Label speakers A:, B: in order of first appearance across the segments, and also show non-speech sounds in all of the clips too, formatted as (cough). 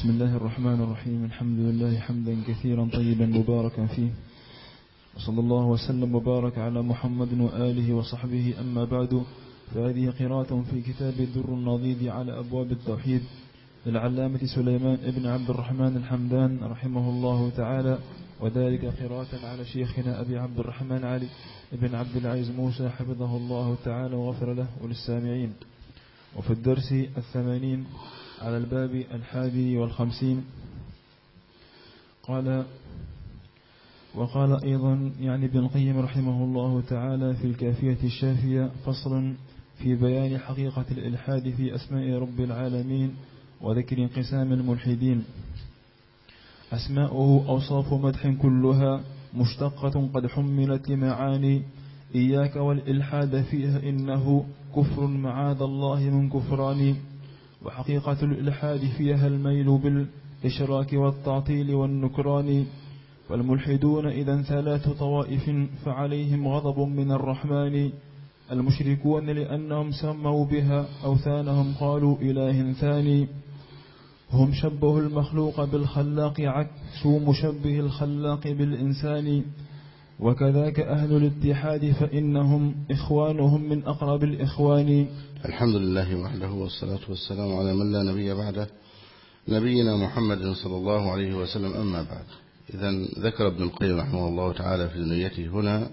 A: بسم الله الرحمن الرحيم الحمد لله حمدا كثيرا طيبا مباركا فيه وصلى الله وسلم وبارك على محمد وآله وصحبه أما بعد فهذه قراءة في كتاب الدر النضيد على أبواب التوحيد للعلامة سليمان ابن عبد الرحمن الحمدان رحمه الله تعالى وذلك قراءة على شيخنا أبي عبد الرحمن علي ابن عبد العزيز موسى حفظه الله تعالى وغفر له وللسامعين وفي الدرس الثمانين على الباب الحادي والخمسين قال وقال أيضا يعني ابن القيم رحمه الله تعالى في الكافية الشافية فصل في بيان حقيقة الإلحاد في أسماء رب العالمين وذكر انقسام الملحدين أسماؤه أوصاف مدح كلها مشتقة قد حملت لمعاني إياك والإلحاد فيها إنه كفر معاذ الله من كفران وحقيقة الإلحاد فيها الميل بالإشراك والتعطيل والنكران والملحدون إذا ثلاث طوائف فعليهم غضب من الرحمن المشركون لأنهم سموا بها أوثانهم قالوا إله ثاني هم شبهوا المخلوق بالخلاق عكسوا مشبه الخلاق بالإنسان وكذاك أهل الاتحاد فإنهم إخوانهم من أقرب الإخوان الحمد لله وحده والصلاة والسلام على من لا نبي بعده
B: نبينا محمد صلى الله عليه وسلم أما بعد إذا ذكر ابن القيم رحمه الله تعالى في نيته هنا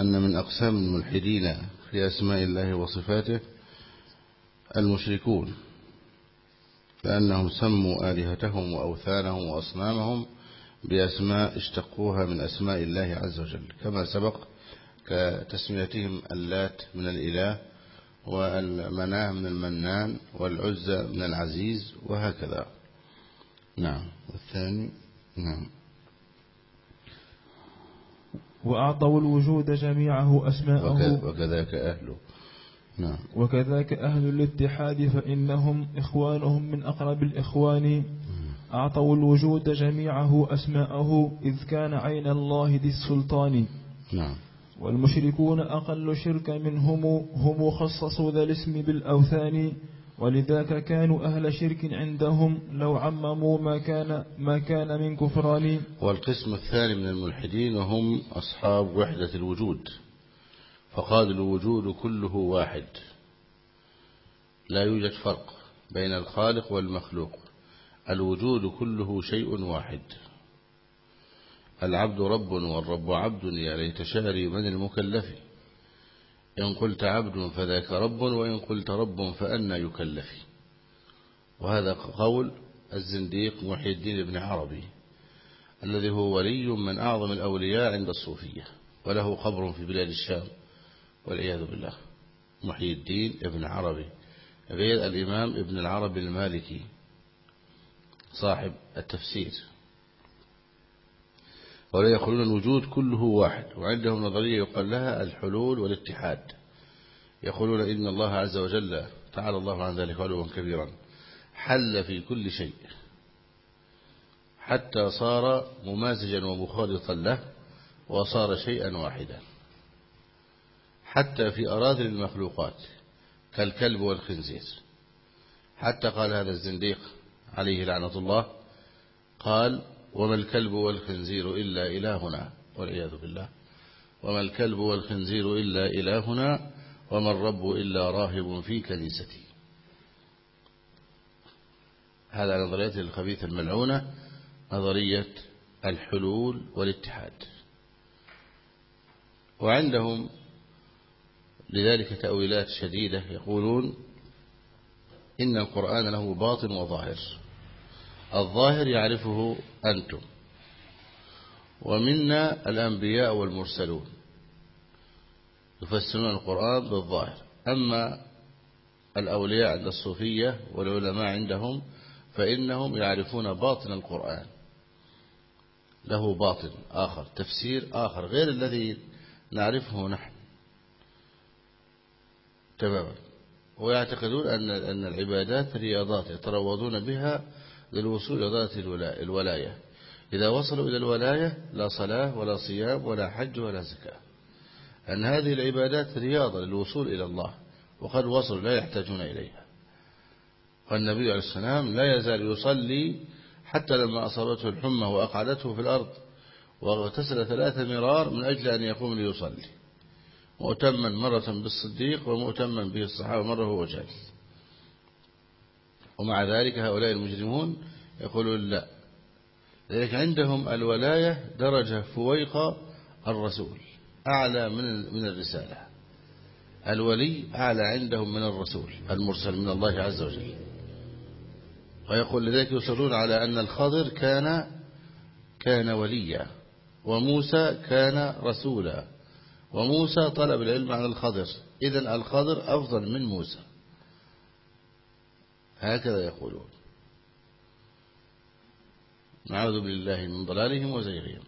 B: أن من أقسام الملحدين في أسماء الله وصفاته المشركون لأنهم سموا آلهتهم وأوثانهم وأصنامهم بأسماء اشتقوها من أسماء الله عز وجل كما سبق كتسميتهم اللات من الإله والمناه من المنان والعزة من العزيز وهكذا نعم
A: والثاني نعم وأعطوا الوجود جميعه أسماءه
B: وكذاك أهله
A: نعم وكذاك أهل الاتحاد فإنهم إخوانهم من أقرب الإخوان أعطوا الوجود جميعه أسماءه إذ كان عين الله ذي السلطان نعم والمشركون أقل شركا منهم هم خصصوا ذا الاسم بالأوثان ولذاك كانوا أهل شرك عندهم لو عمموا ما كان, ما كان من كفران
B: والقسم الثاني من الملحدين هم أصحاب وحدة الوجود فقالوا الوجود كله واحد لا يوجد فرق بين الخالق والمخلوق الوجود كله شيء واحد العبد رب والرب عبد يا ليت شعري من المكلف إن قلت عبد فذاك رب وإن قلت رب فأنا يكلف وهذا قول الزنديق محي الدين بن عربي الذي هو ولي من أعظم الأولياء عند الصوفية وله قبر في بلاد الشام والعياذ بالله محي الدين ابن عربي غير الإمام ابن العربي المالكي صاحب التفسير ولا يقولون الوجود كله واحد وعندهم نظرية يقال لها الحلول والاتحاد يقولون إن الله عز وجل تعالى الله عن ذلك علوا كبيرا حل في كل شيء حتى صار ممازجا ومخالطا له وصار شيئا واحدا حتى في أراذل المخلوقات كالكلب والخنزير حتى قال هذا الزنديق عليه لعنة الله قال وما الكلب والخنزير إلا إلهنا والعياذ بالله وما الكلب والخنزير إلا إلهنا وما الرب إلا راهب في كنيستي هذا نظرية الخبيث الملعونة نظرية الحلول والاتحاد وعندهم لذلك تأويلات شديدة يقولون إن القرآن له باطن وظاهر الظاهر يعرفه أنتم ومنا الأنبياء والمرسلون يفسرون القرآن بالظاهر أما الأولياء عند الصوفية والعلماء عندهم فإنهم يعرفون باطن القرآن له باطن آخر تفسير آخر غير الذي نعرفه نحن تماما ويعتقدون أن العبادات رياضات يتروضون بها للوصول إلى درجة الولاية إذا وصلوا إلى الولاية لا صلاة ولا صيام ولا حج ولا زكاة أن هذه العبادات رياضة للوصول إلى الله وقد وصلوا لا يحتاجون إليها والنبي عليه السلام لا يزال يصلي حتى لما أصابته الحمى وأقعدته في الأرض واغتسل ثلاث مرار من أجل أن يقوم ليصلي مؤتما مرة بالصديق ومؤتما به الصحابة مرة هو جالس ومع ذلك هؤلاء المجرمون يقولون لا لذلك عندهم الولاية درجة فويقة الرسول أعلى من من الرسالة الولي أعلى عندهم من الرسول المرسل من الله عز وجل ويقول لذلك يصرون على أن الخضر كان كان وليا وموسى كان رسولا وموسى طلب العلم عن الخضر إذا الخضر أفضل من موسى هكذا يقولون نعوذ بالله من ضلالهم وزيغهم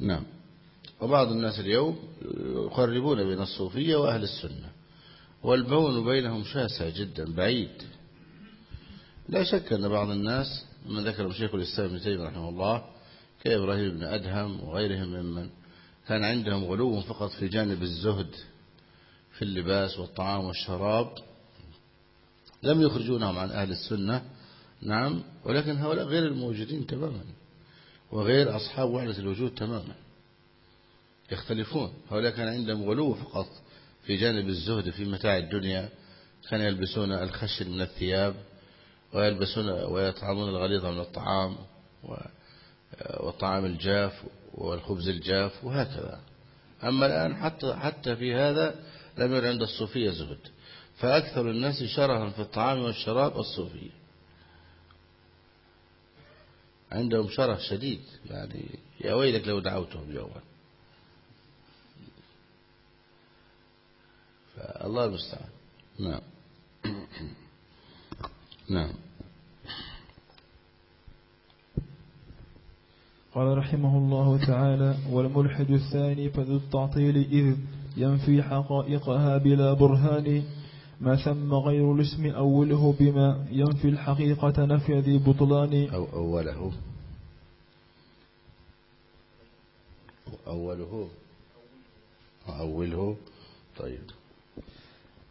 B: نعم وبعض الناس اليوم يقربون بين الصوفية وأهل السنة والبون بينهم شاسع جدا بعيد لا شك أن بعض الناس من ذكر الشيخ الإسلام ابن تيمية رحمه الله كإبراهيم بن أدهم وغيرهم ممن كان عندهم غلو فقط في جانب الزهد في اللباس والطعام والشراب لم يخرجونهم عن أهل السنة نعم ولكن هؤلاء غير الموجودين تماما وغير أصحاب وحدة الوجود تماما يختلفون هؤلاء كان عندهم غلو فقط في جانب الزهد في متاع الدنيا كان يلبسون الخشن من الثياب ويلبسون ويطعمون الغليظ من الطعام والطعام الجاف والخبز الجاف وهكذا أما الآن حتى, حتى في هذا لم ير عند الصوفية زهد فأكثر الناس شرها في الطعام والشراب الصوفية عندهم شره شديد يعني يا ويلك لو دعوتهم يوما فالله المستعان نعم (coughs) نعم
A: قال رحمه الله تعالى والملحد الثاني فذو التعطيل إذ ينفي حقائقها بلا برهان ما ثم غير الاسم أوله بما ينفي الحقيقة نفي ذي بطلان أو أوله
B: أوله أوله طيب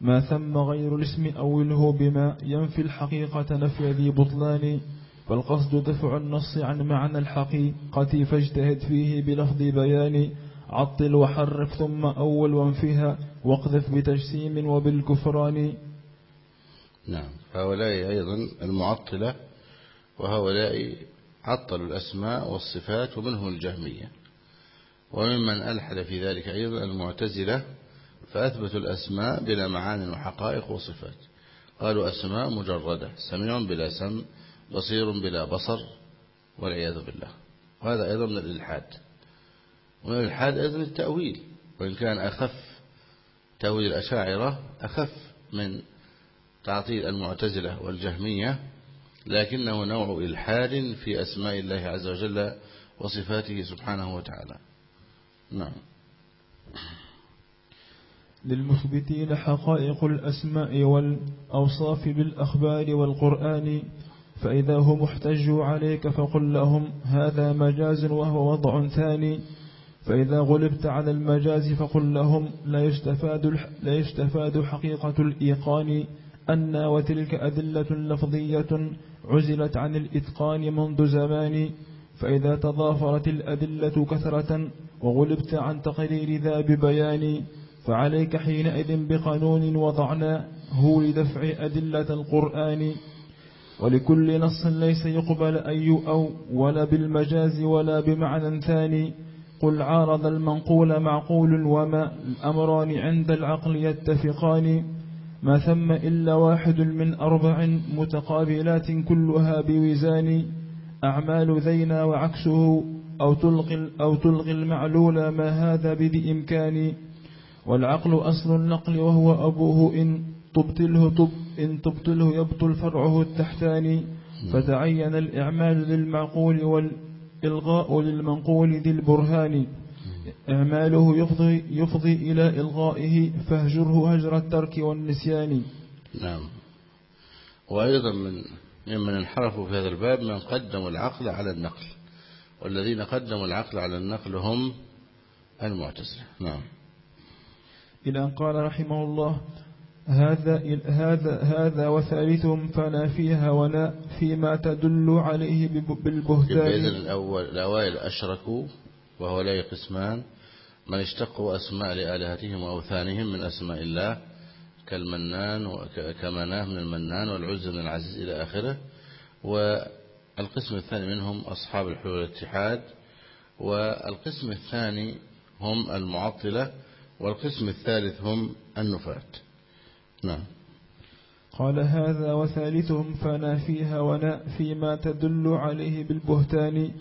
A: ما ثم غير الاسم أوله بما ينفي الحقيقة نفي ذي بطلان فالقصد دفع النص عن معنى الحقيقة فاجتهد فيه بلفظ بيان عطل وحرف ثم أول وانفها واقذف بتجسيم وبالكفران
B: نعم هؤلاء أيضا المعطلة وهؤلاء عطلوا الأسماء والصفات ومنهم الجهمية وممن ألحد في ذلك أيضا المعتزلة فأثبتوا الأسماء بلا معان وحقائق وصفات قالوا أسماء مجردة سميع بلا سم بصير بلا بصر والعياذ بالله وهذا أيضا من الإلحاد ومن الإلحاد أيضا التأويل وإن كان أخف تأويل الأشاعرة أخف من تعطيل المعتزلة والجهمية لكنه نوع إلحاد في أسماء الله عز وجل وصفاته سبحانه وتعالى نعم
A: للمثبتين حقائق الأسماء والأوصاف بالأخبار والقرآن فإذا هم احتجوا عليك فقل لهم هذا مجاز وهو وضع ثاني فإذا غلبت على المجاز فقل لهم لا يستفاد, لا يستفاد حقيقة الإيقان أن وتلك أدلة لفظية عزلت عن الإتقان منذ زمان فإذا تضافرت الأدلة كثرة وغلبت عن تقرير ذا ببيان فعليك حينئذ بقانون وضعنا هو لدفع أدلة القرآن ولكل نص ليس يقبل أي أو ولا بالمجاز ولا بمعنى ثاني قل عارض المنقول معقول وما أمران عند العقل يتفقان ما ثم إلا واحد من أربع متقابلات كلها بوزان أعمال ذينا وعكسه أو تلقي, أو تلقي المعلول ما هذا بإمكاني والعقل أصل النقل وهو أبوه إن تبطله تب إن تبطله يبطل فرعه التحتاني فتعين الإعمال للمعقول وال إلغاء للمنقول ذي البرهان إعماله يفضي, يفضي إلى إلغائه فاهجره هجر الترك والنسيان
B: نعم وأيضا من ممن انحرفوا في هذا الباب من قدموا العقل على النقل والذين قدموا العقل على النقل هم المعتزلة
A: نعم إلى أن قال رحمه الله هذا هذا هذا وثالثهم فلا فيها ولا فيما تدل عليه بالبهتان إذا
B: الأول الأوائل أشركوا وهؤلاء قسمان من اشتقوا أسماء لآلهتهم وأوثانهم من أسماء الله كالمنان وكمناه من المنان والعز من العزيز إلى آخره والقسم الثاني منهم أصحاب الحلول الاتحاد والقسم الثاني هم المعطلة والقسم الثالث هم النفات نعم
A: قال هذا وثالثهم فنا فيها ونا فيما تدل عليه بالبهتان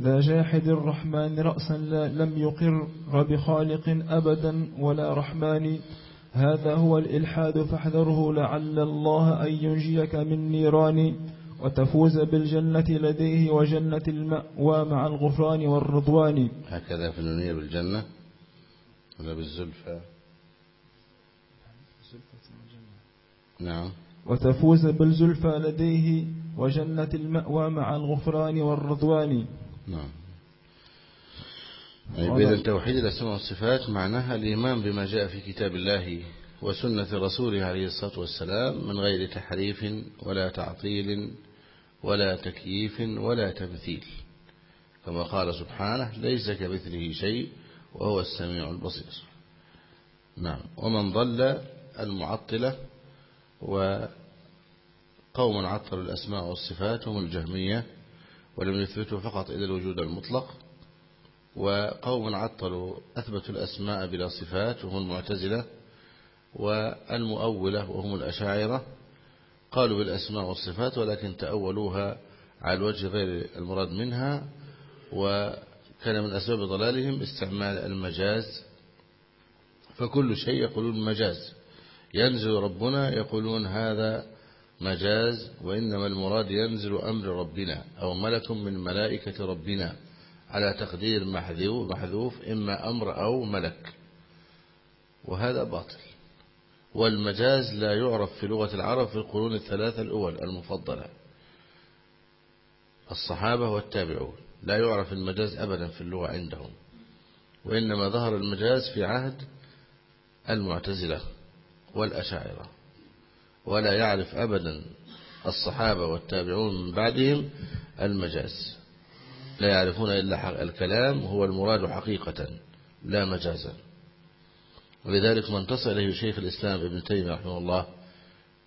A: ذا جاحد الرحمن رأسا لا لم يقر بخالق أبدا ولا رحمن هذا هو الإلحاد فاحذره لعل الله أن ينجيك من نيران وتفوز بالجنة لديه وجنة المأوى مع الغفران والرضوان
B: هكذا في النية بالجنة ولا بالزلفة
A: نعم وتفوز بالزلفى لديه وجنة المأوى مع الغفران والرضوان نعم طيب إذا
B: توحيد الأسماء والصفات معناها الإيمان بما جاء في كتاب الله وسنة رسوله عليه الصلاة والسلام من غير تحريف ولا تعطيل ولا تكييف ولا تمثيل كما قال سبحانه ليس كمثله شيء وهو السميع البصير نعم ومن ضل المعطلة وقوم عطلوا الأسماء والصفات هم الجهمية ولم يثبتوا فقط إلى الوجود المطلق وقوم عطلوا أثبتوا الأسماء بلا صفات وهم المعتزلة والمؤولة وهم الأشاعرة قالوا بالأسماء والصفات ولكن تأولوها على الوجه غير المراد منها وكان من أسباب ضلالهم استعمال المجاز فكل شيء يقولون مجاز ينزل ربنا يقولون هذا مجاز وإنما المراد ينزل أمر ربنا أو ملك من ملائكة ربنا على تقدير محذوف إما أمر أو ملك وهذا باطل والمجاز لا يعرف في لغة العرب في القرون الثلاثة الأول المفضلة الصحابة والتابعون لا يعرف المجاز أبدا في اللغة عندهم وإنما ظهر المجاز في عهد المعتزلة والأشاعرة ولا يعرف أبدا الصحابة والتابعون من بعدهم المجاز لا يعرفون إلا الكلام هو المراد حقيقة لا مجازا ولذلك ما انتصر إليه شيخ الإسلام ابن تيمية رحمه الله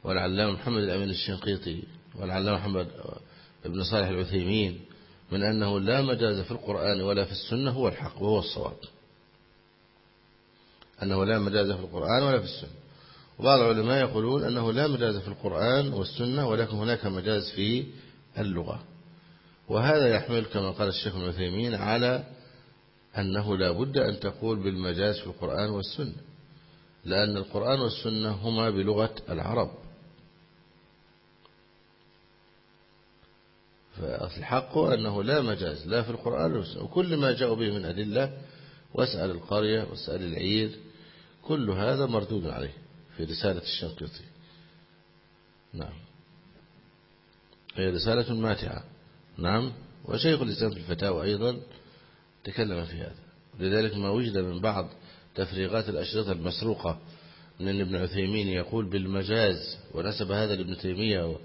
B: والعلامة محمد الأمين الشنقيطي والعلامة محمد ابن صالح العثيمين من أنه لا مجاز في القرآن ولا في السنة هو الحق وهو الصواب أنه لا مجاز في القرآن ولا في السنة وبعض العلماء يقولون أنه لا مجاز في القرآن والسنة ولكن هناك مجاز في اللغة وهذا يحمل كما قال الشيخ المثيمين على أنه لا بد أن تقول بالمجاز في القرآن والسنة لأن القرآن والسنة هما بلغة العرب فالحق أنه لا مجاز لا في القرآن والسنة وكل ما جاء به من أدلة واسأل القرية واسأل العير كل هذا مردود عليه في رسالة الشنقيطي نعم هي رسالة ماتعة نعم وشيخ الإسلام في الفتاوى أيضا تكلم في هذا لذلك ما وجد من بعض تفريغات الأشرطة المسروقة من ابن عثيمين يقول بالمجاز ونسب هذا لابن تيمية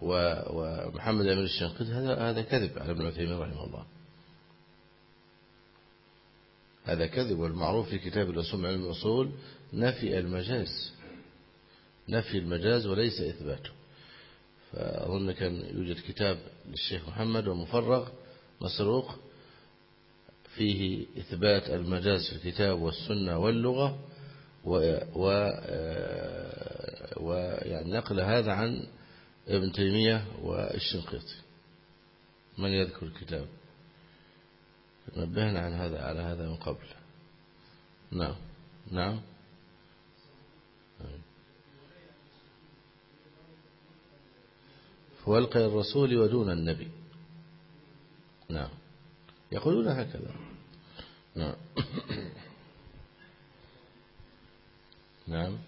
B: ومحمد أمير الشنقيط هذا هذا كذب على ابن عثيمين رحمه الله هذا كذب والمعروف في كتاب الأصول علم الأصول نفي المجاز نفي المجاز وليس إثباته فأظن كان يوجد كتاب للشيخ محمد ومفرغ مسروق فيه إثبات المجاز في الكتاب والسنة واللغة ويعني نقل هذا عن ابن تيمية والشنقيطي من يذكر الكتاب نبهنا عن هذا على هذا من قبل نعم نعم والقي الرسول ودون النبي نعم يقولون هكذا نعم نعم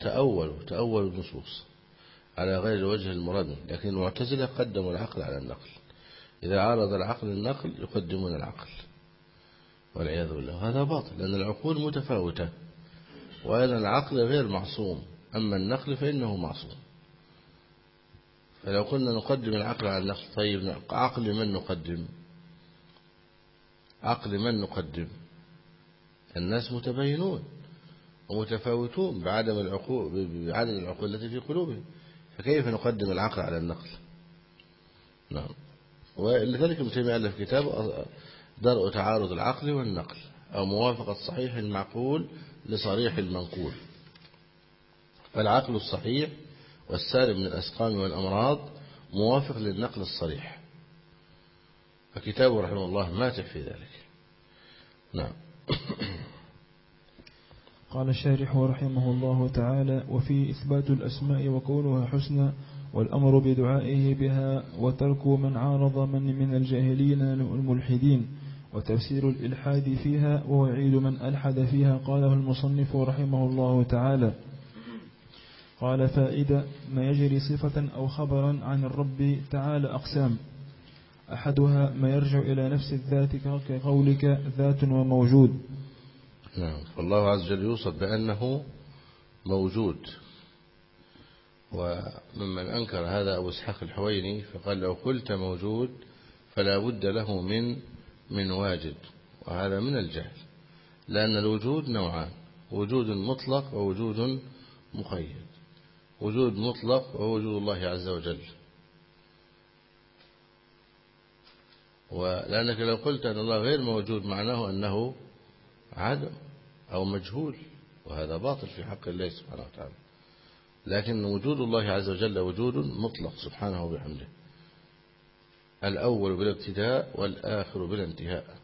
B: تأولوا تأولوا النصوص على غير الوجه المراد لكن المعتزلة قدموا العقل على النقل إذا عارض العقل النقل يقدمون العقل والعياذ بالله هذا باطل لأن العقول متفاوتة وأيضا العقل غير معصوم أما النقل فإنه معصوم فلو كنا نقدم العقل على النقل طيب عقل من نقدم عقل من نقدم الناس متبينون ومتفاوتون بعدم العقول بعدم العقول التي في قلوبهم فكيف نقدم العقل على النقل نعم ولذلك ابن تيميه الف كتاب درء تعارض العقل والنقل أو موافقة صحيح المعقول لصريح المنقول فالعقل الصحيح والسالم من الأسقام والأمراض موافق للنقل الصريح فكتابه رحمه الله ماتع في ذلك
A: نعم (coughs) قال الشارح رحمه الله تعالى وفي إثبات الأسماء وقولها حسنى والأمر بدعائه بها وترك من عارض من من الجاهلين الملحدين وتفسير الإلحاد فيها ووعيد من ألحد فيها قاله المصنف رحمه الله تعالى قال فائدة ما يجري صفة أو خبرا عن الرب تعالى أقسام أحدها ما يرجع إلى نفس الذات كقولك ذات وموجود
B: نعم فالله عز وجل يوصف بأنه موجود وممن أنكر هذا أبو اسحاق الحويني فقال لو قلت موجود فلا بد له من من واجد وهذا من الجهل لأن الوجود نوعان وجود مطلق ووجود مقيد وجود مطلق وهو وجود الله عز وجل ولأنك لو قلت أن الله غير موجود معناه أنه عدم أو مجهول وهذا باطل في حق الله سبحانه وتعالى لكن وجود الله عز وجل وجود مطلق سبحانه وبحمده الأول بالابتداء والآخر بالانتهاء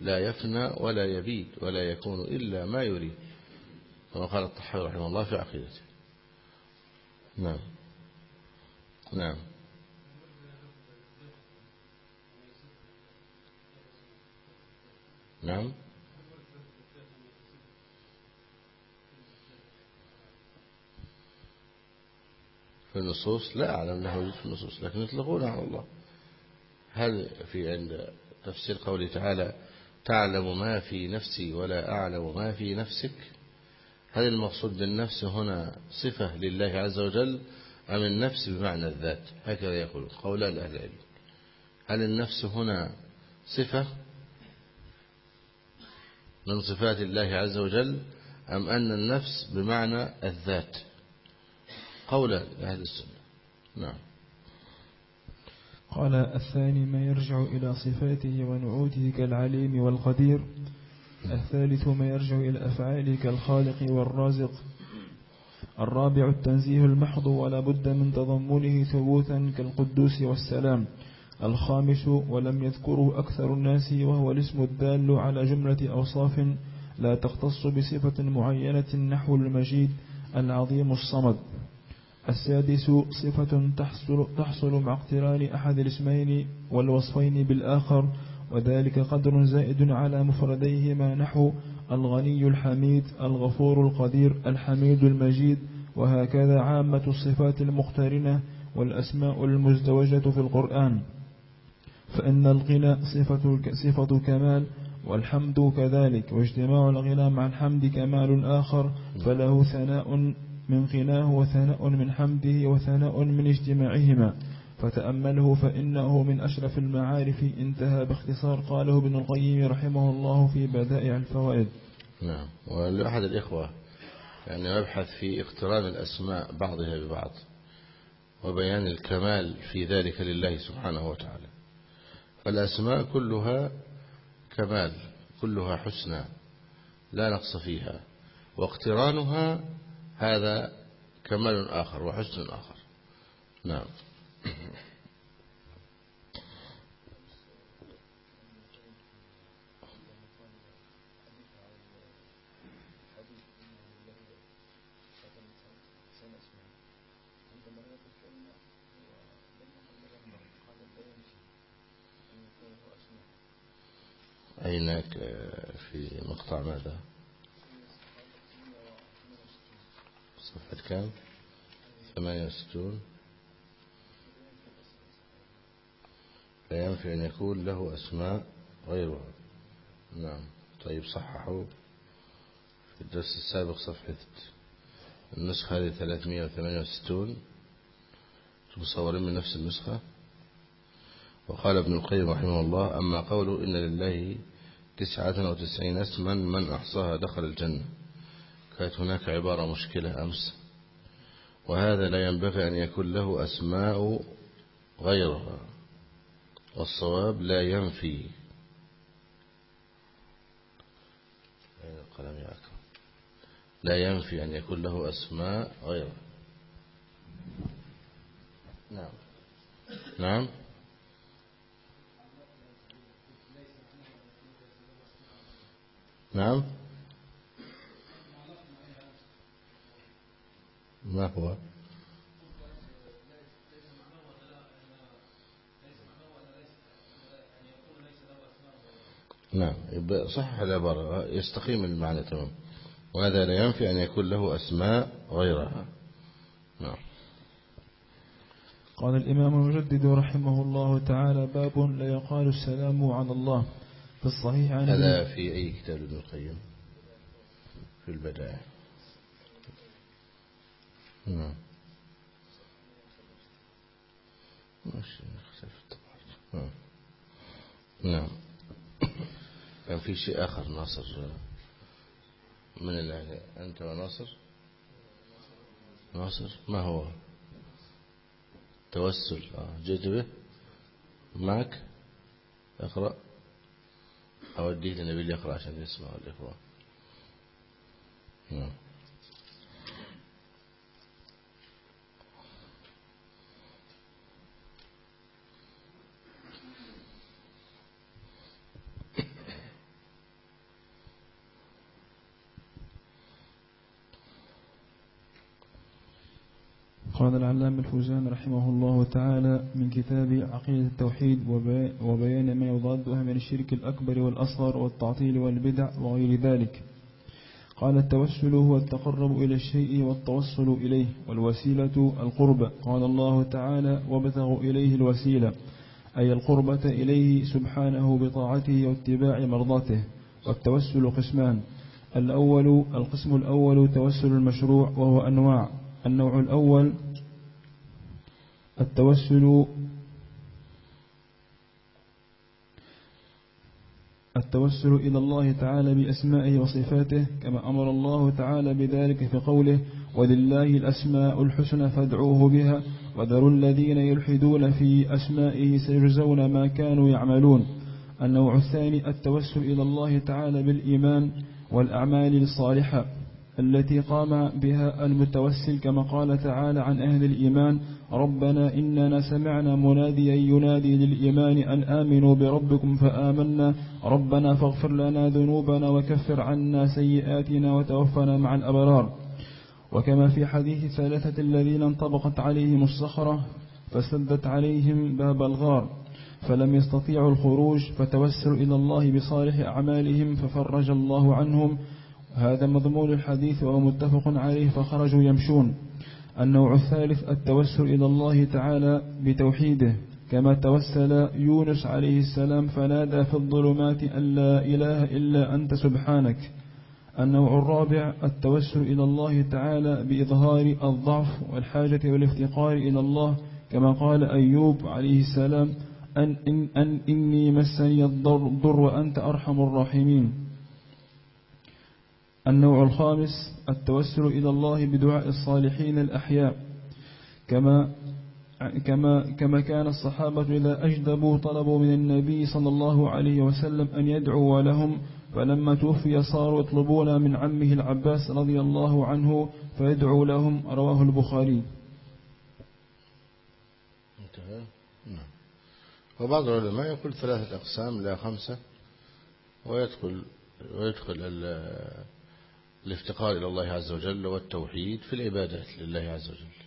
B: لا يفنى ولا يبيد ولا يكون إلا ما يريد كما قال الطحاوي رحمه الله في عقيدته نعم نعم نعم في النصوص لا أعلم أنه يوجد في النصوص لكن يطلقون على الله هل في عند تفسير قوله تعالى تعلم ما في نفسي ولا أعلم ما في نفسك هل المقصود بالنفس هنا صفة لله عز وجل أم النفس بمعنى الذات هكذا يقول قول الأهل العلم هل النفس هنا صفة من صفات الله عز وجل أم أن النفس بمعنى الذات قول أهل السنة نعم
A: قال الثاني ما يرجع إلى صفاته ونعوده كالعليم والقدير الثالث ما يرجع إلى أفعالك الخالق والرازق الرابع التنزيه المحض ولا بد من تضمنه ثبوتا كالقدوس والسلام الخامس ولم يذكره أكثر الناس وهو الاسم الدال على جملة أوصاف لا تختص بصفة معينة نحو المجيد العظيم الصمد السادس صفة تحصل, تحصل مع اقتران أحد الاسمين والوصفين بالآخر وذلك قدر زائد على مفرديهما نحو الغني الحميد الغفور القدير الحميد المجيد وهكذا عامة الصفات المقترنة والأسماء المزدوجة في القرآن فإن الغنى صفة, كمال والحمد كذلك واجتماع الغنى مع الحمد كمال آخر فله ثناء من غناه وثناء من حمده وثناء من اجتماعهما فتأمله فإنه من أشرف المعارف انتهى باختصار قاله ابن القيم رحمه الله في بدائع الفوائد
B: نعم ولأحد الإخوة يعني يبحث في اقتران الأسماء بعضها ببعض وبيان الكمال في ذلك لله سبحانه وتعالى فالأسماء كلها كمال كلها حسنى لا نقص فيها واقترانها هذا كمال آخر وحسن آخر نعم أينك آه، في مقطع ماذا صفحة كام ثمانية وستون لا ينفي أن يكون له أسماء غيرها نعم طيب صححوا في الدرس السابق صفحة النسخة هذه 368 مصورين من نفس النسخة وقال ابن القيم رحمه الله أما قوله إن لله تسعة وتسعين اسما من أحصاها دخل الجنة كانت هناك عبارة مشكلة أمس وهذا لا ينبغي أن يكون له أسماء غيرها والصواب لا ينفي يا أكرم لا ينفي أن يكون له أسماء غيره نعم نعم نعم ما هو نعم صح العبارة يستقيم المعنى تمام وهذا لا ينفي أن يكون له أسماء غيرها نعم. نعم
A: قال الإمام المجدد رحمه الله تعالى باب لا يقال السلام على الله في الصحيح عن هذا
B: في أي كتاب ابن القيم في البداية نعم ماشي نعم, نعم. كان في شيء آخر ناصر من الأهل يعني أنت وناصر ناصر ما هو توسل آه، جئت به معك اقرأ أوديه للنبي اللي يقرأ عشان يسمع الإخوة نعم
A: هذا العلام الفوزان رحمه الله تعالى من كتاب عقيدة التوحيد وبيان ما يضادها من الشرك الأكبر والأصغر والتعطيل والبدع وغير ذلك قال التوسل هو التقرب إلى الشيء والتوصل إليه والوسيلة القربة قال الله تعالى وابتغوا إليه الوسيلة أي القربة إليه سبحانه بطاعته واتباع مرضاته والتوسل قسمان الأول القسم الأول توسل المشروع وهو أنواع النوع الأول التوسل التوسل إلى الله تعالى بأسمائه وصفاته كما أمر الله تعالى بذلك في قوله ولله الأسماء الحسنى فادعوه بها وذروا الذين يلحدون في أسمائه سيجزون ما كانوا يعملون النوع الثاني التوسل إلى الله تعالى بالإيمان والأعمال الصالحة التي قام بها المتوسل كما قال تعالى عن أهل الإيمان ربنا إننا سمعنا مناديا ينادي للإيمان أن آمنوا بربكم فآمنا ربنا فاغفر لنا ذنوبنا وكفر عنا سيئاتنا وتوفنا مع الأبرار وكما في حديث الثلاثة الذين انطبقت عليهم الصخرة فسدت عليهم باب الغار فلم يستطيعوا الخروج فتوسلوا إلى الله بصالح أعمالهم ففرج الله عنهم هذا مضمون الحديث وهو متفق عليه فخرجوا يمشون النوع الثالث التوسل إلى الله تعالى بتوحيده كما توسل يونس عليه السلام فنادى في الظلمات أن لا إله إلا أنت سبحانك النوع الرابع التوسل إلى الله تعالى بإظهار الضعف والحاجة والافتقار إلى الله كما قال أيوب عليه السلام أن, إن, أن إني مسني الضر وأنت أرحم الراحمين النوع الخامس التوسل إلى الله بدعاء الصالحين الأحياء كما كما كما كان الصحابة إذا أجدبوا طلبوا من النبي صلى الله عليه وسلم أن يدعو لهم فلما توفي صاروا يطلبون من عمه العباس رضي الله عنه فيدعو لهم رواه البخاري
B: انتهى نعم. وبعض العلماء يقول ثلاثة أقسام لا خمسة ويدخل ويدخل الافتقار إلى الله عز وجل والتوحيد في العبادات لله عز وجل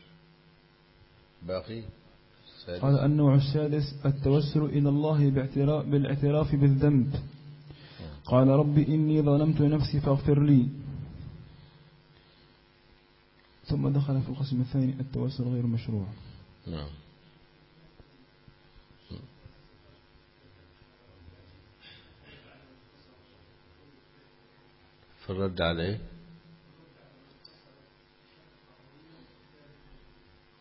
B: باقي
A: قال النوع السادس التوسل إلى الله بالاعتراف بالذنب آه. قال رب إني ظلمت نفسي فاغفر لي ثم دخل في القسم الثاني التوسل غير مشروع
B: نعم في الرد عليه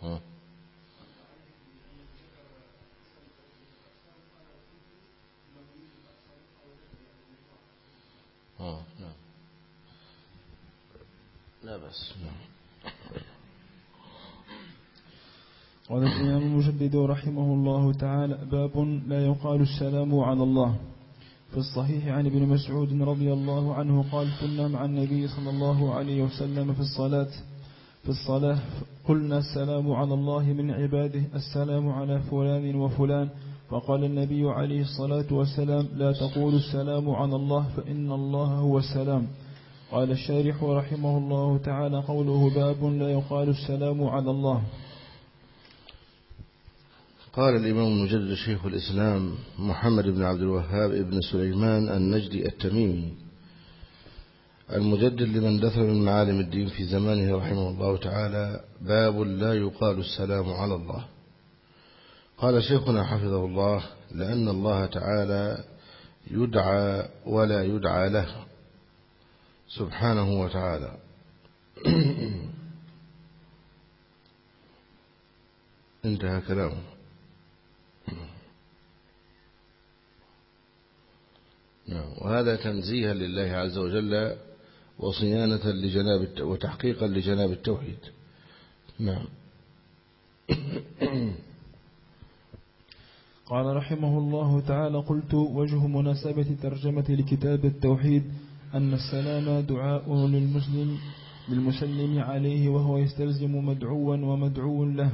B: اه, آه، نعم لا نعم.
A: قال الإمام المجدد رحمه الله تعالى باب لا يقال السلام على الله في الصحيح عن ابن مسعود رضي الله عنه قال كنا مع النبي صلى الله عليه وسلم في الصلاة في الصلاة قلنا السلام على الله من عباده السلام على فلان وفلان فقال النبي عليه الصلاة والسلام لا تقول السلام على الله فإن الله هو السلام قال الشارح رحمه الله تعالى قوله باب لا يقال السلام على الله
B: قال الإمام المجدد شيخ الإسلام محمد بن عبد الوهاب ابن سليمان النجدي التميمي المجدد لمن دثر من معالم الدين في زمانه رحمه الله تعالى باب لا يقال السلام على الله قال شيخنا حفظه الله لأن الله تعالى يدعى ولا يدعى له سبحانه وتعالى (coughs) انتهى كلامه نعم. وهذا تنزيها لله عز وجل وصيانة لجناب وتحقيقا لجناب التوحيد نعم
A: (coughs) قال رحمه الله تعالى قلت وجه مناسبة ترجمة لكتاب التوحيد أن السلام دعاء للمسلم للمسلم عليه وهو يستلزم مدعوا ومدعو له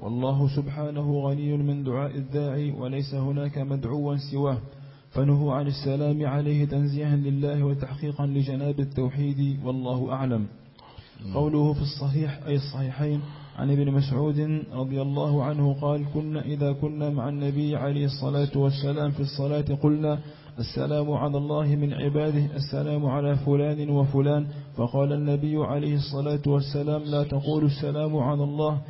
A: والله سبحانه غني من دعاء الداعي وليس هناك مدعوا سواه فنهوا عن السلام عليه تنزيها لله وتحقيقا لجناب التوحيد والله أعلم قوله في الصحيح أي الصحيحين عن ابن مسعود رضي الله عنه قال كنا إذا كنا مع النبي عليه الصلاة والسلام في الصلاة قلنا السلام على الله من عباده السلام على فلان وفلان فقال النبي عليه الصلاة والسلام لا تقول السلام على الله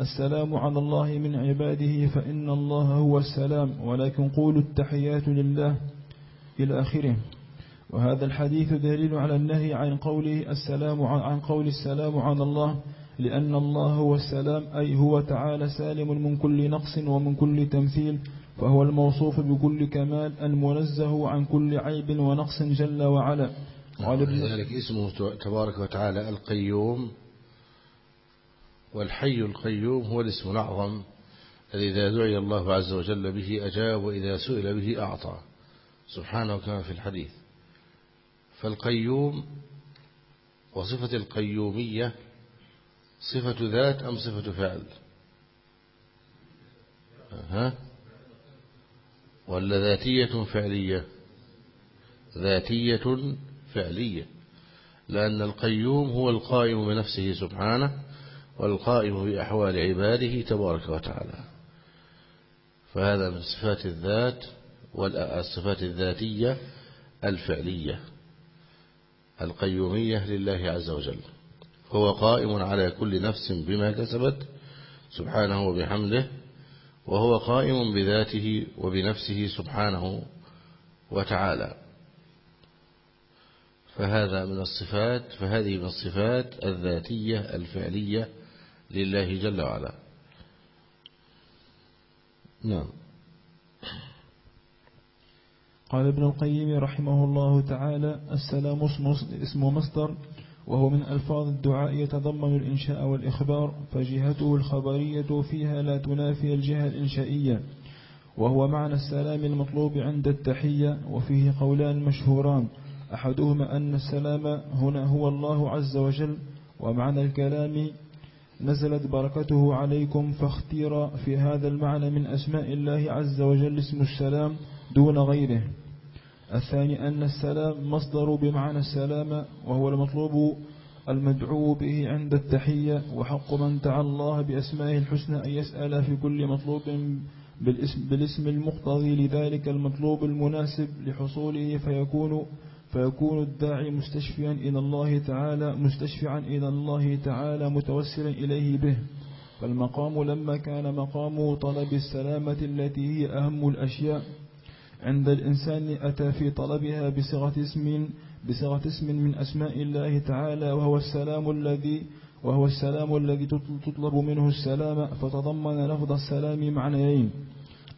A: السلام على الله من عباده فإن الله هو السلام ولكن قولوا التحيات لله إلى آخره وهذا الحديث دليل على النهي عن قوله السلام عن قول السلام على الله لأن الله هو السلام أي هو تعالى سالم من كل نقص ومن كل تمثيل فهو الموصوف بكل كمال المنزه عن كل عيب ونقص جل وعلا ولذلك
B: نعم، اسمه تبارك وتعالى القيوم والحي القيوم هو الاسم الأعظم الذي إذا دعي الله عز وجل به أجاب وإذا سئل به أعطى سبحانه كما في الحديث فالقيوم وصفة القيومية صفة ذات أم صفة فعل ها ولا ذاتية فعلية ذاتية فعلية لأن القيوم هو القائم بنفسه سبحانه والقائم بأحوال عباده تبارك وتعالى فهذا من صفات الذات والصفات الذاتية الفعلية القيومية لله عز وجل هو قائم على كل نفس بما كسبت سبحانه وبحمده وهو قائم بذاته وبنفسه سبحانه وتعالى فهذا من الصفات فهذه من الصفات الذاتية الفعلية لله جل وعلا نعم
A: قال ابن القيم رحمه الله تعالى السلام اسم مصدر وهو من ألفاظ الدعاء يتضمن الإنشاء والإخبار فجهته الخبرية فيها لا تنافي الجهة الإنشائية وهو معنى السلام المطلوب عند التحية وفيه قولان مشهوران أحدهما أن السلام هنا هو الله عز وجل ومعنى الكلام نزلت بركته عليكم فاختير في هذا المعنى من أسماء الله عز وجل اسم السلام دون غيره الثاني أن السلام مصدر بمعنى السلام وهو المطلوب المدعو به عند التحية وحق من تعالى الله بأسمائه الحسنى أن يسأل في كل مطلوب بالاسم, بالاسم المقتضي لذلك المطلوب المناسب لحصوله فيكون فيكون الداعي مستشفيا إلى الله تعالى مستشفعا إلى الله تعالى متوسلا إليه به فالمقام لما كان مقام طلب السلامة التي هي أهم الأشياء عند الإنسان أتى في طلبها بصغة اسم بصغة اسم من أسماء الله تعالى وهو السلام الذي وهو السلام الذي تطلب منه السلامة فتضمن لفظ السلام معنيين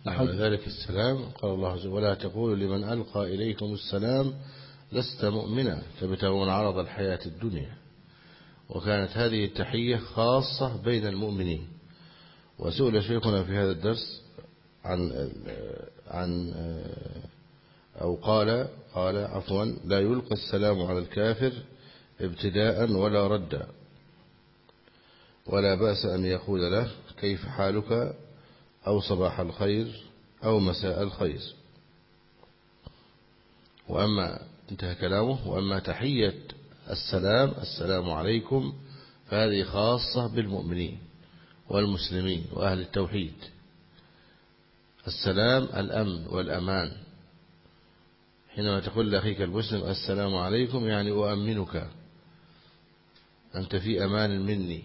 B: نحو ذلك السلام قال الله عز وجل ولا تقولوا لمن ألقى إليكم السلام لست مؤمنا فبتغون عرض الحياة الدنيا وكانت هذه التحية خاصة بين المؤمنين وسئل شيخنا في هذا الدرس عن عن أو قال قال عفوا لا يلقى السلام على الكافر ابتداء ولا ردا ولا بأس أن يقول له كيف حالك أو صباح الخير أو مساء الخير وأما انتهى كلامه وأما تحية السلام السلام عليكم فهذه خاصة بالمؤمنين والمسلمين وأهل التوحيد السلام الأمن والأمان حينما تقول لأخيك المسلم السلام عليكم يعني أؤمنك أنت في أمان مني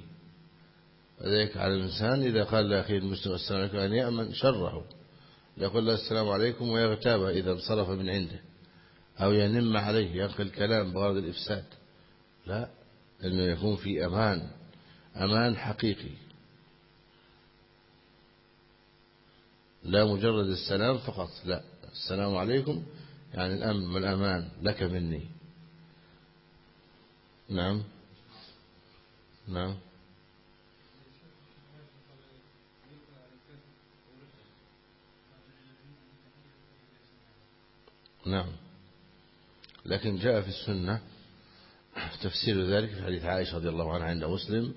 B: وذلك على الإنسان إذا قال لأخيه المسلم السلام عليكم أن يأمن شره يقول له السلام عليكم ويغتاب إذا انصرف من عنده أو ينم عليه يلقي الكلام بغرض الإفساد لا أنه يكون في أمان أمان حقيقي لا مجرد السلام فقط لا السلام عليكم يعني الأمن والأمان لك مني نعم نعم نعم لكن جاء في السنة تفسير ذلك في حديث عائشة رضي الله عنها عند مسلم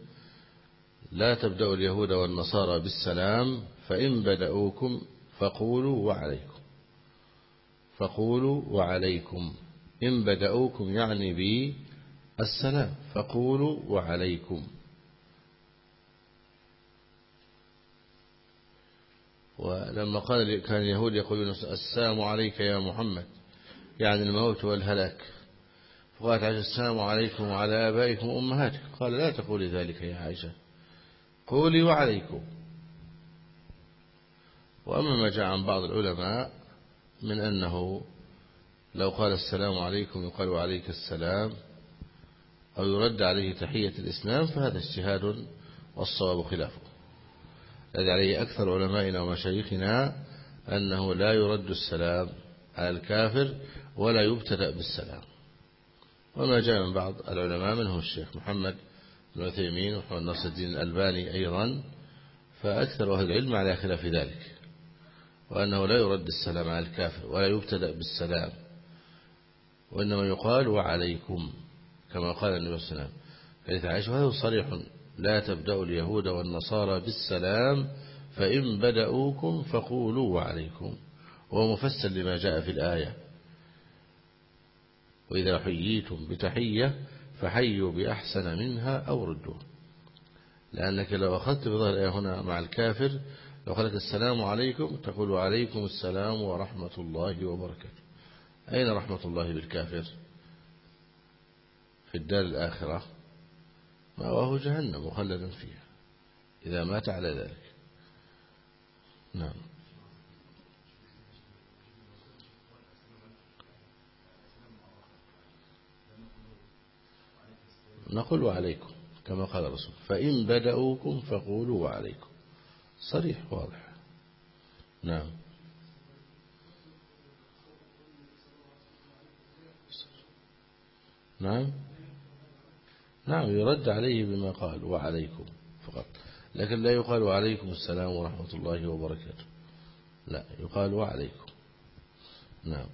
B: لا تبدأوا اليهود والنصارى بالسلام فإن بدأوكم فقولوا وعليكم فقولوا وعليكم إن بدأوكم يعني بالسلام السلام فقولوا وعليكم ولما قال كان اليهود يقولون السلام عليك يا محمد يعني الموت والهلاك فقالت عائشة السلام عليكم وعلى آبائكم وأمهاتكم قال لا تقولي ذلك يا عائشة قولي وعليكم وأما ما جاء عن بعض العلماء من أنه لو قال السلام عليكم يقال وعليك السلام أو يرد عليه تحية الإسلام فهذا اجتهاد والصواب خلافه الذي عليه أكثر علمائنا ومشايخنا أنه لا يرد السلام على الكافر ولا يبتدأ بالسلام وما جاء من بعض العلماء منهم الشيخ محمد بن عثيمين ومحمد نصر الدين الألباني أيضا فأكثر أهل العلم على خلاف ذلك وأنه لا يرد السلام على الكافر ولا يبتدأ بالسلام وإنما يقال وعليكم كما قال النبي صلى الله عليه وسلم حديث عائشة وهذا صريح لا تبدأوا اليهود والنصارى بالسلام فإن بدأوكم فقولوا وعليكم وهو مفسر لما جاء في الآية وإذا حييتم بتحية فحيوا بأحسن منها أو ردوها لأنك لو أخذت بظهر الآية هنا مع الكافر لو قالت السلام عليكم تقول عليكم السلام ورحمة الله وبركاته أين رحمة الله بالكافر في الدار الآخرة مأواه جهنم مخلدا فيها إذا مات على ذلك نعم نقول وعليكم كما قال الرسول فإن بدأوكم فقولوا وعليكم صريح واضح نعم نعم نعم يرد عليه بما قال وعليكم فقط لكن لا يقال وعليكم السلام ورحمة الله وبركاته لا يقال وعليكم
A: نعم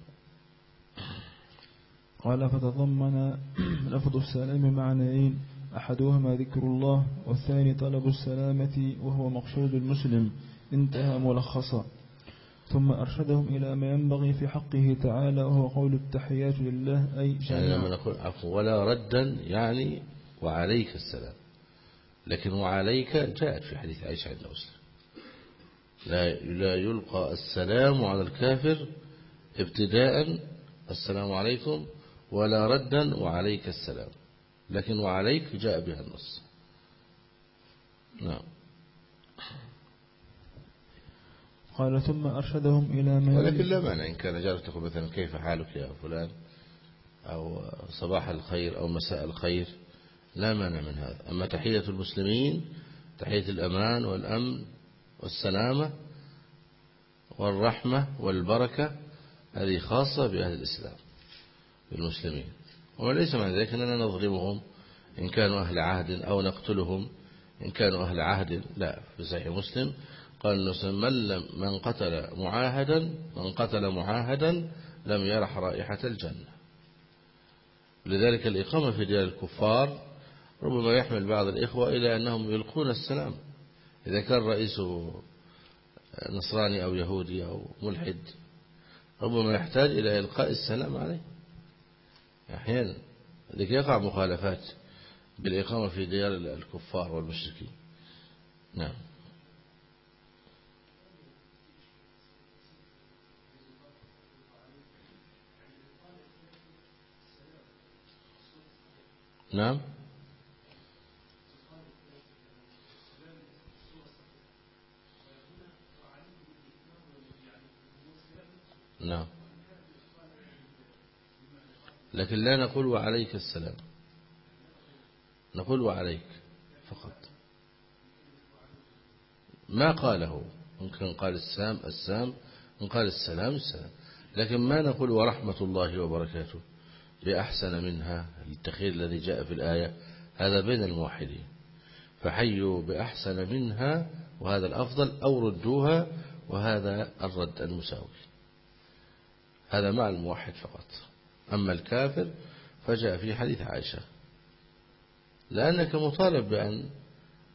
A: قال فتضمن (clears throat) لفظ السلام معنيين أحدهما ذكر الله والثاني طلب السلامة وهو مقصود المسلم انتهى ملخصا ثم أرشدهم إلى ما ينبغي في حقه تعالى وهو قول التحيات لله أي يعني لما
B: نقول عفو ولا ردا يعني وعليك السلام لكن وعليك جاءت في حديث عائشة عند مسلم لا لا يلقى السلام على الكافر ابتداء السلام عليكم ولا ردا وعليك السلام لكن وعليك جاء بها النص نعم
A: قال ثم أرشدهم إلى ما ولكن لا
B: مانع إن كان جارتك مثلا كيف حالك يا فلان أو صباح الخير أو مساء الخير لا مانع من هذا أما تحية المسلمين تحية الأمان والأمن والسلامة والرحمة والبركة هذه خاصة بأهل الإسلام بالمسلمين وليس معنى ذلك أننا نظلمهم إن كانوا أهل عهد أو نقتلهم إن كانوا أهل عهد لا في صحيح مسلم قال من, لم من قتل معاهدا من قتل معاهدا لم يرح رائحة الجنة لذلك الإقامة في ديار الكفار ربما يحمل بعض الإخوة إلى أنهم يلقون السلام إذا كان رئيسه نصراني أو يهودي أو ملحد ربما يحتاج إلى إلقاء السلام عليه أحيانا لكي يقع مخالفات بالإقامة في ديار الكفار والمشركين نعم نعم نعم لكن لا نقول وعليك السلام نقول وعليك فقط ما قاله ممكن قال السام السام إن قال السلام السلام لكن ما نقول ورحمة الله وبركاته بأحسن منها التخير الذي جاء في الآية هذا بين الموحدين فحيوا بأحسن منها وهذا الأفضل أو ردوها وهذا الرد المساوي هذا مع الموحد فقط أما الكافر فجاء في حديث عائشة لأنك مطالب بأن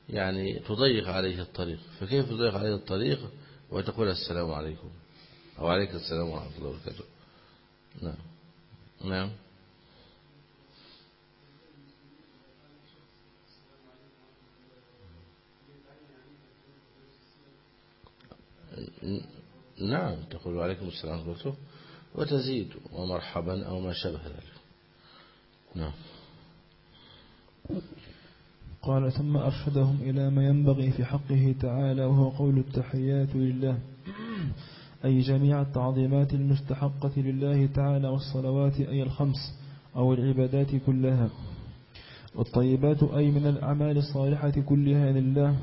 B: يعني تضيق عليه الطريق فكيف تضيق عليه الطريق وتقول السلام عليكم أو عليك السلام ورحمة الله وبركاته نعم نعم نعم تقول عليكم السلام ورحمة الله وبركاته وتزيد ومرحبا أو ما شبه ذلك نعم
A: قال ثم أرشدهم إلى ما ينبغي في حقه تعالى وهو قول التحيات لله أي جميع التعظيمات المستحقة لله تعالى والصلوات أي الخمس أو العبادات كلها والطيبات أي من الأعمال الصالحة كلها لله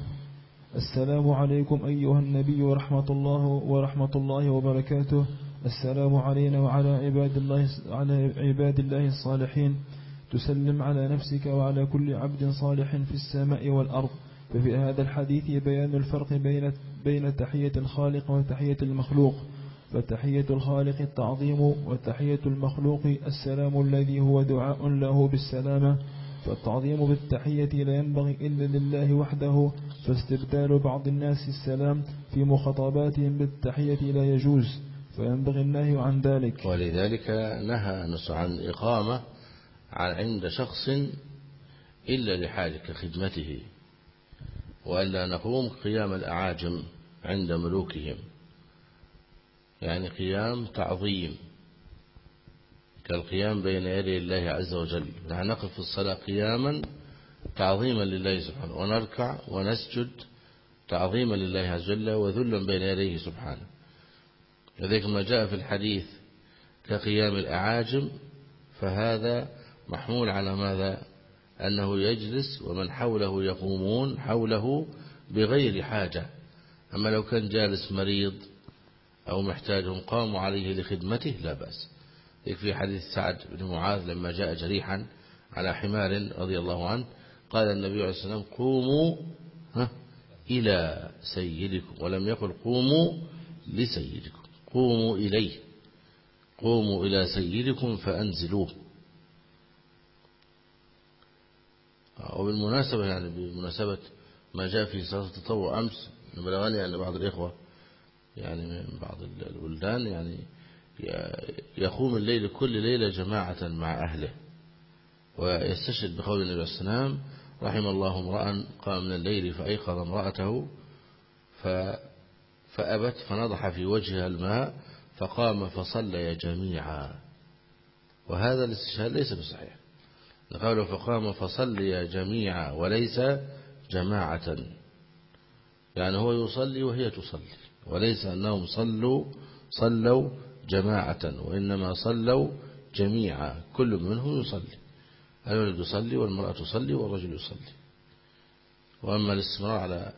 A: السلام عليكم أيها النبي ورحمة الله ورحمة الله وبركاته السلام علينا وعلى عباد الله على عباد الله الصالحين تسلم على نفسك وعلى كل عبد صالح في السماء والأرض ففي هذا الحديث بيان الفرق بين بين تحية الخالق وتحية المخلوق فتحية الخالق التعظيم وتحية المخلوق السلام الذي هو دعاء له بالسلامة فالتعظيم بالتحية لا ينبغي إلا لله وحده فاستبدال بعض الناس السلام في مخاطباتهم بالتحية لا يجوز فينبغي النهي عن ذلك
B: ولذلك نهى عن الإقامة عند شخص إلا لحاجة خدمته وألا نقوم قيام الأعاجم عند ملوكهم يعني قيام تعظيم كالقيام بين يدي الله عز وجل نحن نقف في الصلاة قياما تعظيما لله سبحانه ونركع ونسجد تعظيما لله عز وجل وذلا بين يديه سبحانه لذلك ما جاء في الحديث كقيام الأعاجم فهذا محمول على ماذا أنه يجلس ومن حوله يقومون حوله بغير حاجة أما لو كان جالس مريض أو محتاج قاموا عليه لخدمته لا بأس في حديث سعد بن معاذ لما جاء جريحا على حمار رضي الله عنه قال النبي عليه الصلاة والسلام قوموا إلى سيدكم ولم يقل قوموا لسيدكم قوموا إليه قوموا إلى سيدكم فأنزلوه وبالمناسبة يعني بمناسبة ما جاء في صلاة التطوع أمس بلغني أن يعني بعض الإخوة يعني من بعض البلدان يعني يقوم الليل كل ليلة جماعة مع أهله ويستشهد بقول النبي السلام رحم الله امرأ قام من الليل فأيقظ امرأته فأيقظ فأبت فنضح في وجهها الماء فقام فصلى جميعا وهذا الاستشهاد ليس بصحيح قالوا فقام فصلي جميعا وليس جماعة يعني هو يصلي وهي تصلي وليس أنهم صلوا صلوا جماعة وإنما صلوا جميعا كل منهم يصلي الولد يصلي والمرأة تصلي والرجل يصلي وأما الاستمرار على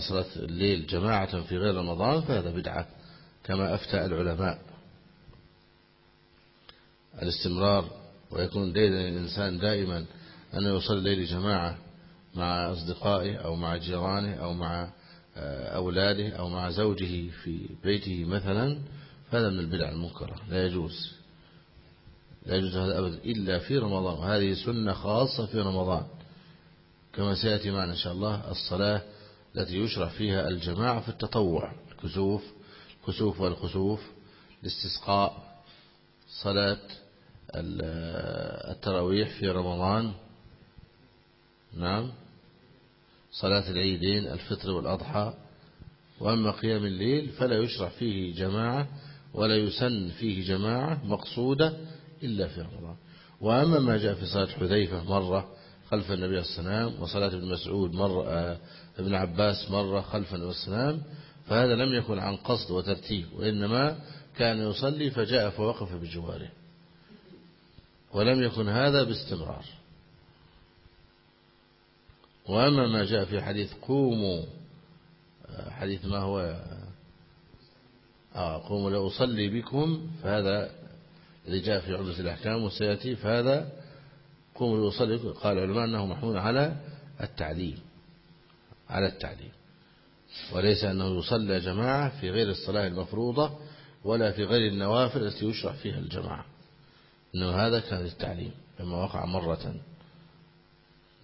B: صلاة الليل جماعة في غير رمضان فهذا بدعة كما أفتى العلماء الاستمرار ويكون دينا الإنسان دائما أنه يصلي الليل جماعة مع أصدقائه أو مع جيرانه أو مع آه، أولاده أو مع زوجه في بيته مثلا فهذا من البدع المنكرة لا يجوز لا يجوز هذا أبدا إلا في رمضان وهذه سنة خاصة في رمضان كما سيأتي معنا إن شاء الله الصلاة التي يشرع فيها الجماعة في التطوع الكسوف الكسوف والخسوف الاستسقاء صلاة التراويح في رمضان نعم صلاة العيدين الفطر والأضحى وأما قيام الليل فلا يشرع فيه جماعة ولا يسن فيه جماعة مقصودة إلا في رمضان وأما ما جاء في صلاة حذيفة مرة خلف النبي عليه السلام وصلاة ابن مسعود مرة آه، ابن عباس مرة خلف النبي عليه السلام فهذا لم يكن عن قصد وترتيب وإنما كان يصلي فجاء فوقف بجواره ولم يكن هذا باستمرار وأما ما جاء في حديث قوموا آه، حديث ما هو آه،, آه قوموا لأصلي بكم فهذا الذي جاء في عمدة الأحكام وسيأتي فهذا قوم يصلي قال العلماء أنه محمول على التعليم على التعليم وليس أنه يصلى جماعة في غير الصلاة المفروضة ولا في غير النوافل التي يشرح فيها الجماعة إنه هذا كان التعليم لما وقع مرة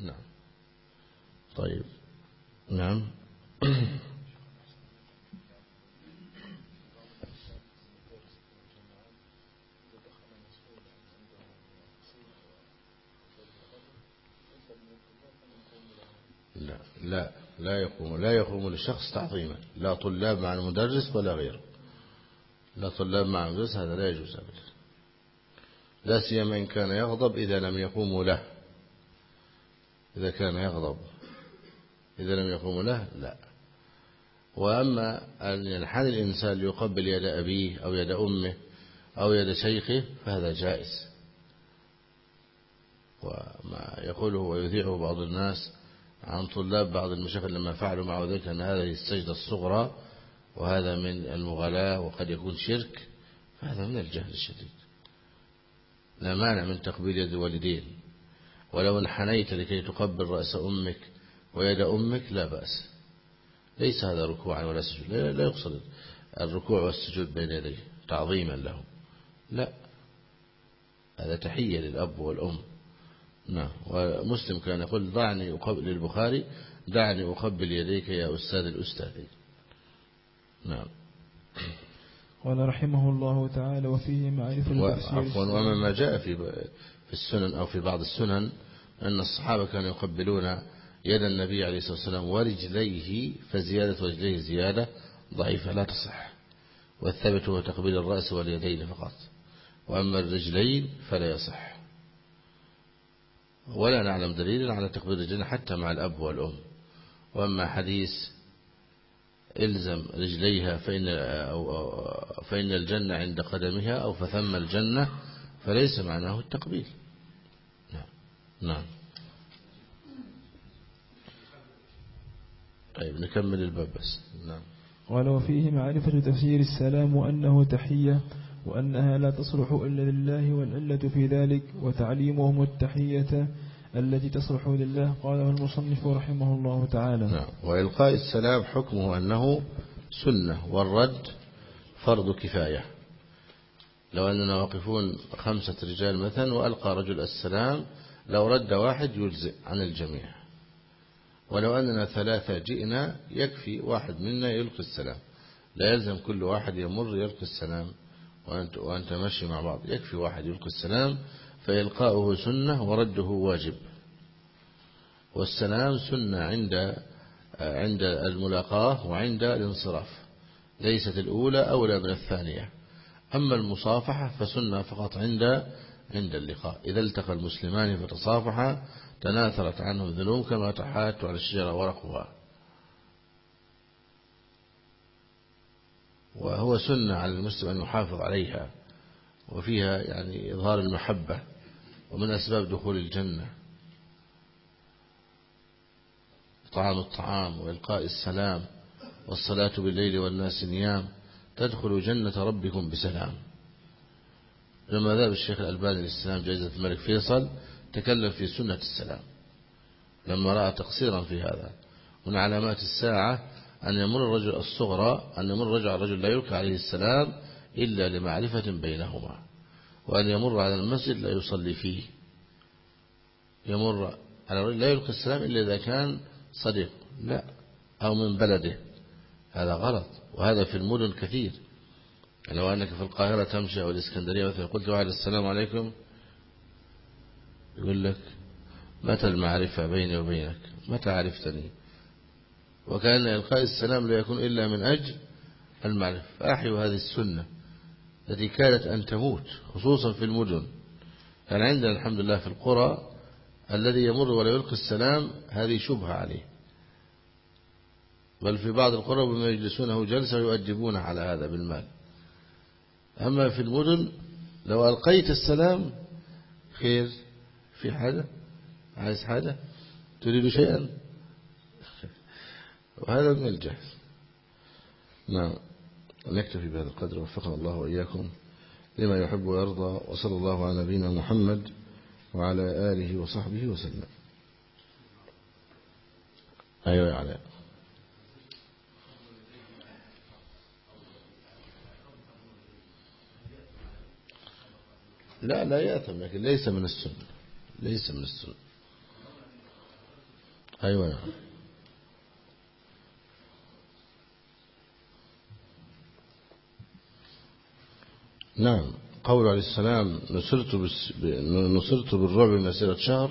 B: نعم طيب نعم (clears throat) لا لا لا يقوم لا يقوم للشخص تعظيما لا طلاب مع المدرس ولا غيره لا طلاب مع المدرس هذا لا يجوز أبدا لا سيما إن كان يغضب إذا لم يقوموا له إذا كان يغضب إذا لم يقوموا له لا وأما أن ينحني الإنسان ليقبل يد أبيه أو يد أمه أو يد شيخه فهذا جائز وما يقوله ويذيعه بعض الناس عن طلاب بعض المشايخ لما فعلوا مع ذلك أن هذه السجدة الصغرى وهذا من المغالاة وقد يكون شرك هذا من الجهل الشديد لا مانع من تقبيل يد الوالدين ولو انحنيت لكي تقبل رأس أمك ويد أمك لا بأس ليس هذا ركوعا ولا سجود لا يقصد الركوع والسجود بين يديه تعظيما له لا هذا تحية للأب والأم نعم ومسلم كان يقول دعني أقبل للبخاري دعني أقبل يديك يا أستاذ الأستاذ نعم
A: قال رحمه الله تعالى وفيه معرفة عفوا وما ما جاء
B: في في السنن أو في بعض السنن أن الصحابة كانوا يقبلون يد النبي عليه الصلاة والسلام ورجليه فزيادة رجليه زيادة ضعيفة لا تصح والثبت هو تقبيل الرأس واليدين فقط وأما الرجلين فلا يصح ولا نعلم دليلا على تقبيل الجنة حتى مع الأب والأم وأما حديث إلزم رجليها فإن, أو فإن الجنة عند قدمها أو فثم الجنة فليس معناه التقبيل نعم نعم طيب نكمل الباب بس نعم
A: ولو فيه معرفة تفسير السلام وأنه تحية وأنها لا تصلح إلا لله والعلة في ذلك وتعليمهم التحية التي تصلح لله قاله المصنف رحمه الله تعالى نعم
B: وإلقاء السلام حكمه أنه سنة والرد فرض كفاية لو أننا واقفون خمسة رجال مثلا وألقى رجل السلام لو رد واحد يجزئ عن الجميع ولو أننا ثلاثة جئنا يكفي واحد منا يلقي السلام لا يلزم كل واحد يمر يلقي السلام وأنت, وأنت ماشي مع بعض يكفي واحد يلقي السلام فإلقاؤه سنة ورده واجب والسلام سنة عند عند الملاقاة وعند الانصراف ليست الأولى أولى من الثانية أما المصافحة فسنة فقط عند عند اللقاء إذا التقى المسلمان فتصافحا تناثرت عنه الذنوب كما تحات على الشجرة ورقها وهو سنة على المسلم أن يحافظ عليها وفيها يعني إظهار المحبة ومن أسباب دخول الجنة طعام الطعام وإلقاء السلام والصلاة بالليل والناس نيام تدخل جنة ربكم بسلام لما ذهب الشيخ الألباني للسلام جائزة الملك فيصل تكلم في سنة السلام لما رأى تقصيرا في هذا من علامات الساعة أن يمر الرجل الصغرى أن يمر الرجل على الرجل لا يلقى عليه السلام إلا لمعرفة بينهما وأن يمر على المسجد لا يصلي فيه يمر على الرجل لا يلقي السلام إلا إذا كان صديق لا أو من بلده هذا غلط وهذا في المدن كثير لو أنك في القاهرة تمشي أو الإسكندرية مثلا قلت واحد السلام عليكم يقول لك متى المعرفة بيني وبينك متى عرفتني وكأن إلقاء السلام لا يكون إلا من أجل المعرفة فأحيوا هذه السنة التي كادت أن تموت خصوصا في المدن كان يعني عندنا الحمد لله في القرى الذي يمر ولا يلقي السلام هذه شبهة عليه بل في بعض القرى بما يجلسونه جلسة ويؤدبونه على هذا بالمال أما في المدن لو ألقيت السلام خير في حاجة عايز حاجة تريد شيئا وهذا من الجهل نعم نكتفي بهذا القدر وفقنا الله وإياكم لما يحب ويرضى وصلى الله على نبينا محمد وعلى آله وصحبه وسلم أيوة يا علاء لا لا يأثم لكن ليس من السنة ليس من السنة أيوة يا علاء نعم قول عليه السلام نصرت, نصرت بالرعب مسيرة شهر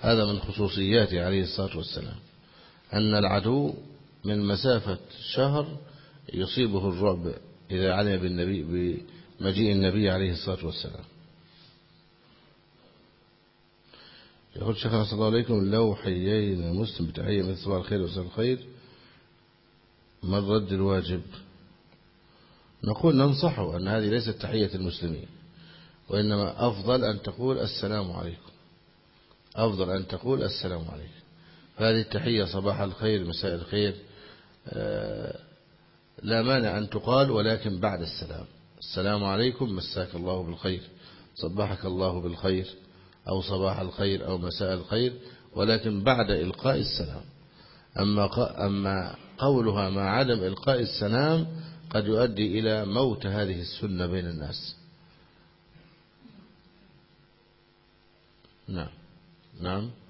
B: هذا من خصوصياته عليه الصلاة والسلام أن العدو من مسافة شهر يصيبه الرعب إذا علم بالنبي بمجيء النبي عليه الصلاة والسلام يقول شيخنا صلى الله عليكم لو حيينا مسلم بتحية مثل صباح الخير وصباح الخير ما الرد الواجب؟ نقول ننصحه أن هذه ليست تحية المسلمين وإنما أفضل أن تقول السلام عليكم أفضل أن تقول السلام عليكم فهذه التحية صباح الخير مساء الخير آه، لا مانع أن تقال ولكن بعد السلام السلام عليكم مساك الله بالخير صبحك الله بالخير أو صباح الخير أو مساء الخير ولكن بعد إلقاء السلام أما أما قولها ما عدم إلقاء السلام قد يؤدي إلى موت هذه السنة بين الناس نعم نعم